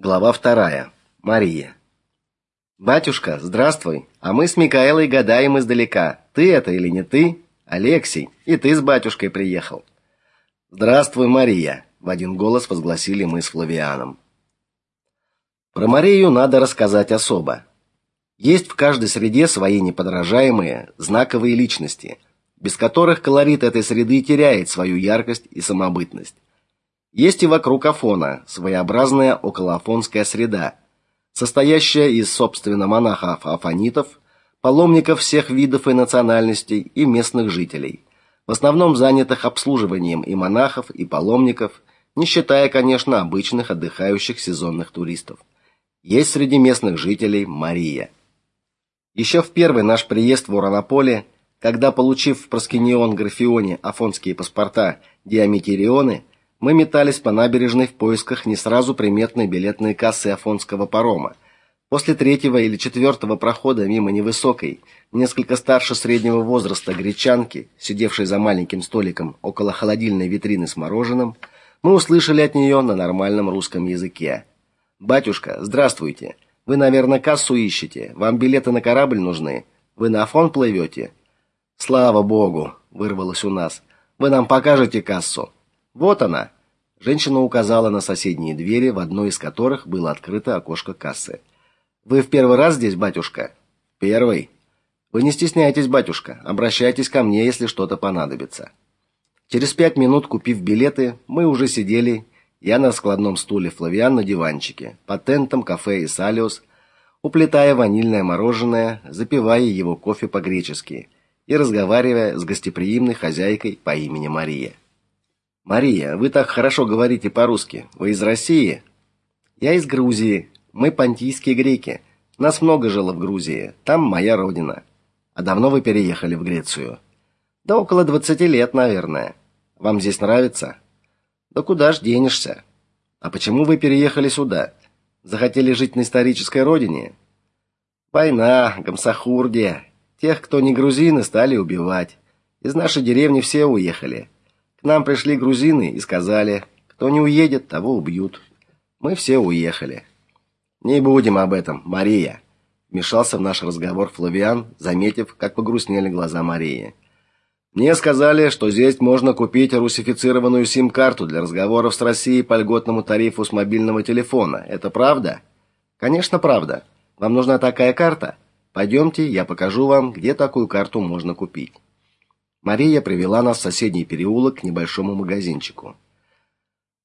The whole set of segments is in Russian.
Глава вторая. Мария. Батюшка, здравствуй. А мы с Микаэлой гадаем издалека. Ты это или не ты? Алексей, и ты с батюшкой приехал. Здравствуй, Мария, в один голос возгласили мы с Флавианом. Про Марию надо рассказать особо. Есть в каждой среде свои неподражаемые, знаковые личности, без которых колорит этой среды теряет свою яркость и самобытность. Есть и вокруг Афона своеобразная околоафонская среда, состоящая из собственно монахов-афонитов, паломников всех видов и национальностей и местных жителей, в основном занятых обслуживанием и монахов, и паломников, не считая, конечно, обычных отдыхающих сезонных туристов. Есть среди местных жителей Мария. Еще в первый наш приезд в Уранополе, когда, получив в Проскинион Графионе афонские паспорта Диамитерионы, мы метались по набережной в поисках не сразу приметной билетной кассы афонского парома. После третьего или четвертого прохода мимо невысокой, несколько старше среднего возраста гречанки, сидевшей за маленьким столиком около холодильной витрины с мороженым, мы услышали от нее на нормальном русском языке: "Батюшка, здравствуйте. Вы, наверное, кассу ищете. Вам билеты на корабль нужны. Вы на Афон плывете?» "Слава богу", вырвалось у нас. "Вы нам покажете кассу?" Вот она. Женщина указала на соседние двери, в одной из которых было открыто окошко кассы. Вы в первый раз здесь, батюшка? Первый. Вы не стесняйтесь, батюшка, обращайтесь ко мне, если что-то понадобится. Через пять минут, купив билеты, мы уже сидели, я на складном стуле, Флавиан на диванчике, под тентом кафе Исалиус, уплетая ванильное мороженое, запивая его кофе по-гречески и разговаривая с гостеприимной хозяйкой по имени Мария. Мария, вы так хорошо говорите по-русски. Вы из России? Я из Грузии. Мы понтийские греки. Нас много жило в Грузии. Там моя родина. А давно вы переехали в Грецию? Да около двадцати лет, наверное. Вам здесь нравится? Да куда ж денешься? А почему вы переехали сюда? Захотели жить на исторической родине? Война, гамсахурдия. Тех, кто не грузины, стали убивать. Из нашей деревни все уехали. К нам пришли грузины и сказали: "Кто не уедет, того убьют". Мы все уехали. Не будем об этом, Мария, вмешался в наш разговор Флавиан, заметив, как погрустнели глаза Марии. Мне сказали, что здесь можно купить русифицированную сим-карту для разговоров с Россией по льготному тарифу с мобильного телефона. Это правда? Конечно, правда. Вам нужна такая карта? Пойдемте, я покажу вам, где такую карту можно купить. Мария привела нас в соседний переулок к небольшому магазинчику.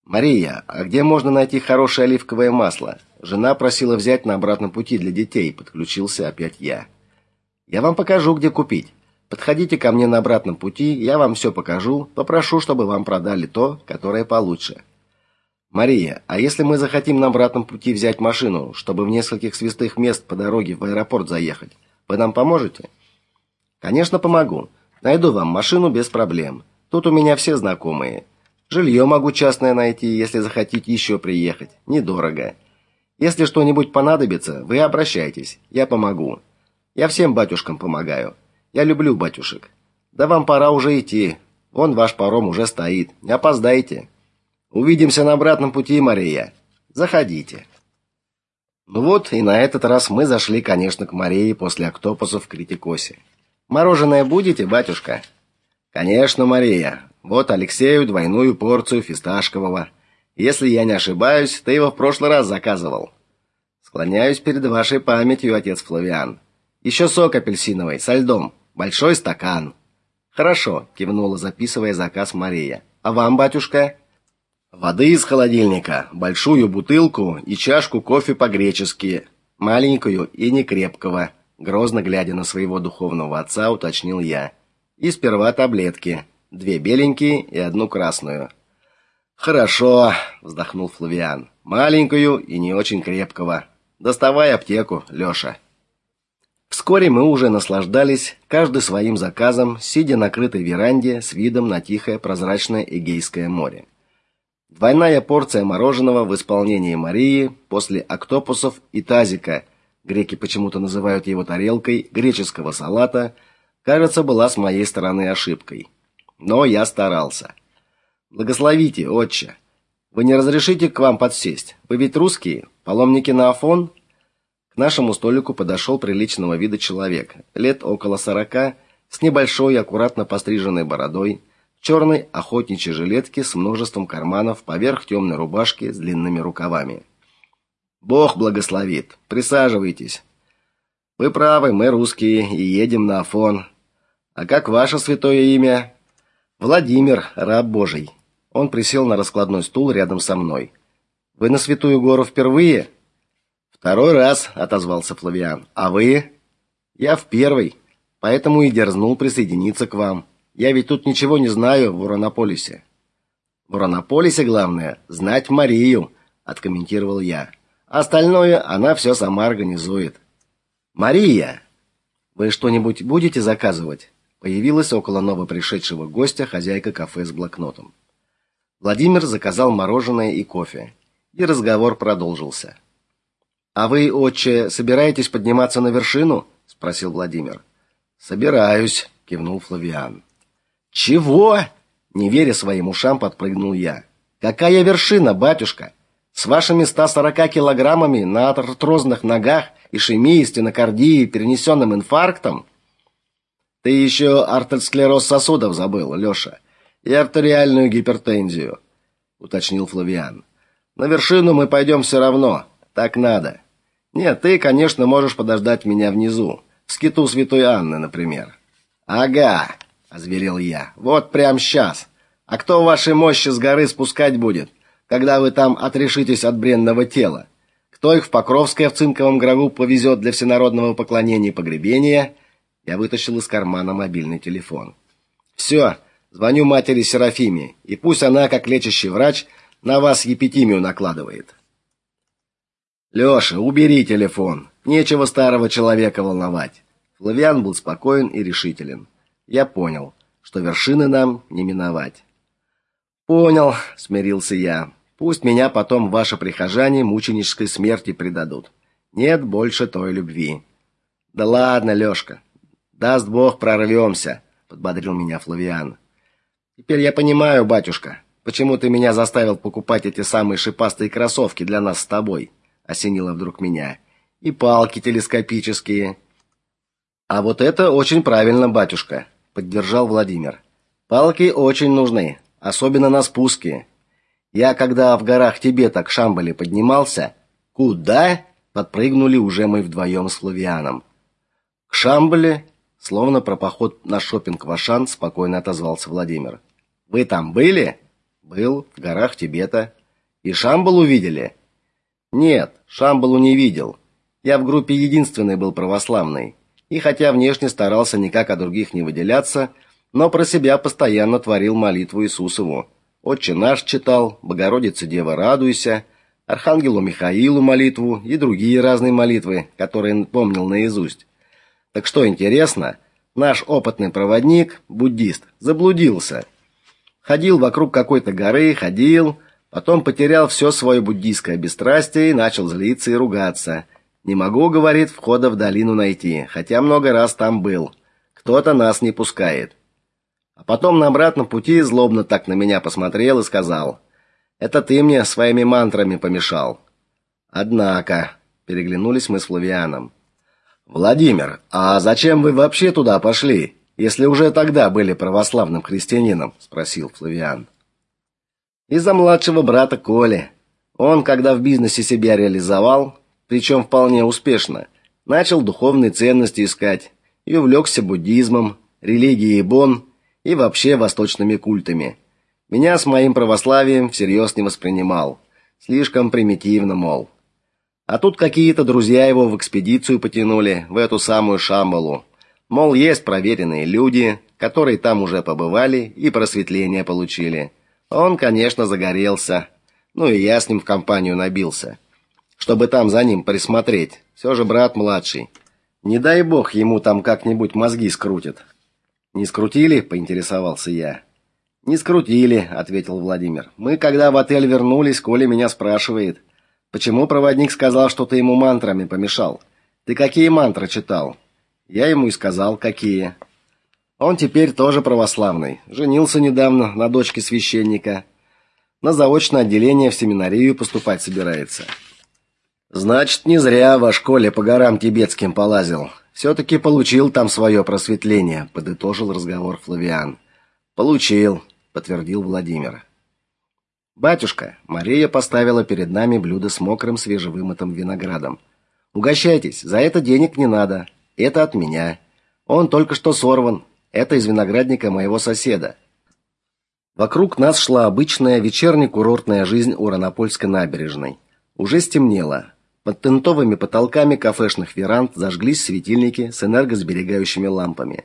Мария, а где можно найти хорошее оливковое масло? Жена просила взять на обратном пути для детей, подключился опять я. Я вам покажу, где купить. Подходите ко мне на обратном пути, я вам все покажу, попрошу, чтобы вам продали то, которое получше. Мария, а если мы захотим на обратном пути взять машину, чтобы в нескольких свистых мест по дороге в аэропорт заехать, вы нам поможете? Конечно, помогу. Найду вам машину без проблем. Тут у меня все знакомые. Жилье могу частное найти, если захотите еще приехать. Недорого. Если что-нибудь понадобится, вы обращайтесь. Я помогу. Я всем батюшкам помогаю. Я люблю батюшек. Да вам пора уже идти. Вон ваш паром уже стоит. Не опоздайте. Увидимся на обратном пути, Мария. Заходите. Ну вот, и на этот раз мы зашли, конечно, к Марии после октопусов в Критикосе. Мороженое будете, батюшка? Конечно, Мария. Вот Алексею двойную порцию фисташкового. Если я не ошибаюсь, ты его в прошлый раз заказывал. Склоняюсь перед вашей памятью, отец Флавиан. Еще сок апельсиновый со льдом, большой стакан. Хорошо, кивнула, записывая заказ Мария. А вам, батюшка? Воды из холодильника, большую бутылку и чашку кофе по-гречески, маленькую и не крепкого грозно глядя на своего духовного отца, уточнил я. И сперва таблетки, две беленькие и одну красную. Хорошо, вздохнул Флавиан. Маленькую и не очень крепкого. Доставай аптеку, Лёша. Вскоре мы уже наслаждались каждый своим заказом, сидя на крытой веранде с видом на тихое прозрачное Эгейское море. Двойная порция мороженого в исполнении Марии после октопусов и тазика греки почему-то называют его тарелкой греческого салата, кажется, была с моей стороны ошибкой. Но я старался. Благословите, отче. Вы не разрешите к вам подсесть? Вы ведь русские? Паломники на Афон? К нашему столику подошел приличного вида человек, лет около сорока, с небольшой, аккуратно постриженной бородой, в черной охотничьей жилетке с множеством карманов поверх темной рубашки с длинными рукавами. Бог благословит. Присаживайтесь. Вы правы, мы русские и едем на Афон. А как ваше святое имя? Владимир, раб Божий. Он присел на раскладной стул рядом со мной. Вы на Святую гору впервые? Второй раз, отозвался Флавиан. А вы? Я в первый, поэтому и дерзнул присоединиться к вам. Я ведь тут ничего не знаю в Уранополисе. В Уранополисе главное знать Марию, откомментировал я. Остальное она все сама организует. Мария, вы что-нибудь будете заказывать? Появилась около новопришедшего гостя хозяйка кафе с блокнотом. Владимир заказал мороженое и кофе, и разговор продолжился. А вы, отче, собираетесь подниматься на вершину? спросил Владимир. Собираюсь, кивнул Флавиан. Чего? Не веря своим ушам, подпрыгнул я. Какая вершина, батюшка? С вашими 140 килограммами на артрозных ногах, ишемией, стенокардией, перенесенным инфарктом? Ты еще артеросклероз сосудов забыл, Лёша, и артериальную гипертензию, уточнил Флавиан. На вершину мы пойдем все равно, так надо. Нет, ты, конечно, можешь подождать меня внизу, в скиту Святой Анны, например. Ага, озверел я. Вот прямо сейчас. А кто ваши мощи с горы спускать будет, когда вы там отрешитесь от бренного тела? Кто их в Покровское в цинковом гробу повезет для всенародного поклонения и погребения? Я вытащил из кармана мобильный телефон. Все, звоню матери Серафиме, и пусть она, как лечащий врач, на вас епитимию накладывает. Лёша, убери телефон. Нечего старого человека волновать. Флавиан был спокоен и решителен. Я понял, что вершины нам не миновать. Понял, смирился я. Пусть меня потом ваши прихожане мученической смерти предадут. Нет больше той любви. Да ладно, Лёшка. Даст Бог, прорвемся, подбодрил меня Флавиан. Теперь я понимаю, батюшка, почему ты меня заставил покупать эти самые шипастые кроссовки для нас с тобой осенило вдруг меня. И палки телескопические. А вот это очень правильно, батюшка, поддержал Владимир. Палки очень нужны, особенно на спуске. Я когда в горах Тибета к Шамбале поднимался, куда? Подпрыгнули уже мы вдвоем с Флавианом. К Шамбале, словно про поход на шопинг в Ашан, спокойно отозвался Владимир. Вы там были? Был в горах Тибета. И Шамбал увидели? Нет, Шамбалу не видел. Я в группе единственный был православный. И хотя внешне старался никак от других не выделяться, но про себя постоянно творил молитву Иисусову. Отче наш читал, Богородица Дева радуйся, Архангелу Михаилу молитву и другие разные молитвы, которые помнил наизусть. Так что интересно, наш опытный проводник, буддист, заблудился. Ходил вокруг какой-то горы, ходил, Потом потерял все свое буддийское бесстрастие и начал злиться и ругаться. Не могу, говорит, входа в долину найти, хотя много раз там был. Кто-то нас не пускает. А потом на обратном пути злобно так на меня посмотрел и сказал: "Это ты мне своими мантрами помешал". Однако, переглянулись мы с Флавианом. Владимир, а зачем вы вообще туда пошли, если уже тогда были православным христианином, спросил Флавиан. Из-за младшего брата Коли. Он, когда в бизнесе себя реализовал, причем вполне успешно, начал духовные ценности искать и увлекся буддизмом, религией Бон и вообще восточными культами. Меня с моим православием всерьез не воспринимал. Слишком примитивно, мол. А тут какие-то друзья его в экспедицию потянули, в эту самую Шамбалу. Мол, есть проверенные люди, которые там уже побывали и просветление получили. Он, конечно, загорелся. Ну и я с ним в компанию набился, чтобы там за ним присмотреть. Все же брат младший. Не дай бог ему там как-нибудь мозги скрутят. Не скрутили, поинтересовался я. Не скрутили, ответил Владимир. Мы когда в отель вернулись, Коля меня спрашивает: "Почему проводник сказал, что ты ему мантрами помешал? Ты какие мантры читал?" Я ему и сказал, какие. Он теперь тоже православный. Женился недавно на дочке священника. На заочное отделение в семинарию поступать собирается. Значит, не зря во школе по горам тибетским полазил. Все таки получил там свое просветление, подытожил разговор Флавиан. Получил, подтвердил Владимир. Батюшка, Мария поставила перед нами блюдо с мокрым свежевымытым виноградом. Угощайтесь, за это денег не надо. Это от меня. Он только что сорван. Это из виноградника моего соседа. Вокруг нас шла обычная вечерняя курортная жизнь у Ранопольской набережной. Уже стемнело. Под тентовыми потолками кафешных веранд зажглись светильники с энергосберегающими лампами.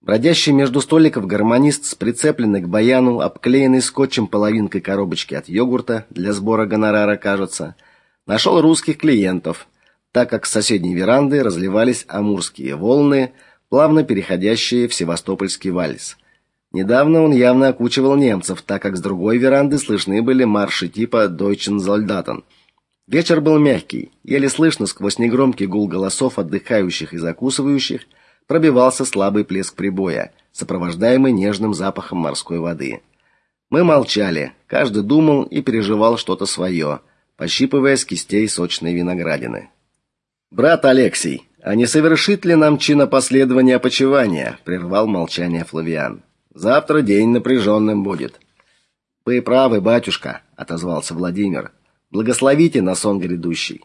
Бродящий между столиков гармонист с прицепленной к баяну, обклеенной скотчем половинкой коробочки от йогурта для сбора гонорара, кажется, нашел русских клиентов, так как с соседней веранды разливались амурские волны, плавно переходящие в севастопольский вальс. Недавно он явно окучивал немцев, так как с другой веранды слышны были марши типа Deutschen Soldaten – Вечер был мягкий, еле слышно сквозь негромкий гул голосов отдыхающих и закусывающих пробивался слабый плеск прибоя, сопровождаемый нежным запахом морской воды. Мы молчали, каждый думал и переживал что-то свое, пощипывая с кистей сочной виноградины. Брат Алексей, а не совершит ли нам чинопоследование опочивания? прервал молчание Флавиан. Завтра день напряженным будет. Вы правы, батюшка, отозвался Владимир. Благословите на сон грядущий.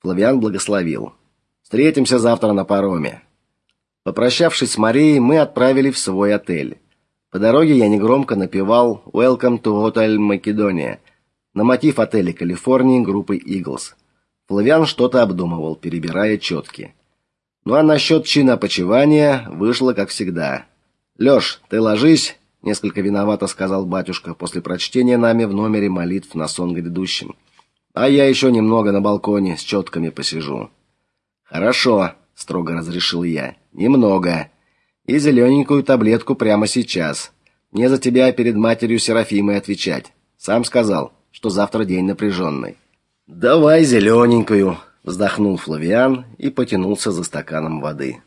Флавиан благословил. Встретимся завтра на пароме. Попрощавшись с Марией, мы отправили в свой отель. По дороге я негромко напевал Welcome to Hotel Macedonia на мотив отеля Калифорнии группы Eagles. Флавиан что-то обдумывал, перебирая четки. Ну а насчет чина почивания вышло как всегда. Лёш, ты ложись, несколько виновато сказал батюшка после прочтения нами в номере молитв на сон грядущим. А я еще немного на балконе с четками посижу. Хорошо, строго разрешил я. Немного. И зелененькую таблетку прямо сейчас. Мне за тебя перед матерью Серафимой отвечать. Сам сказал, что завтра день напряженный. Давай зелененькую, вздохнул Флавиан и потянулся за стаканом воды.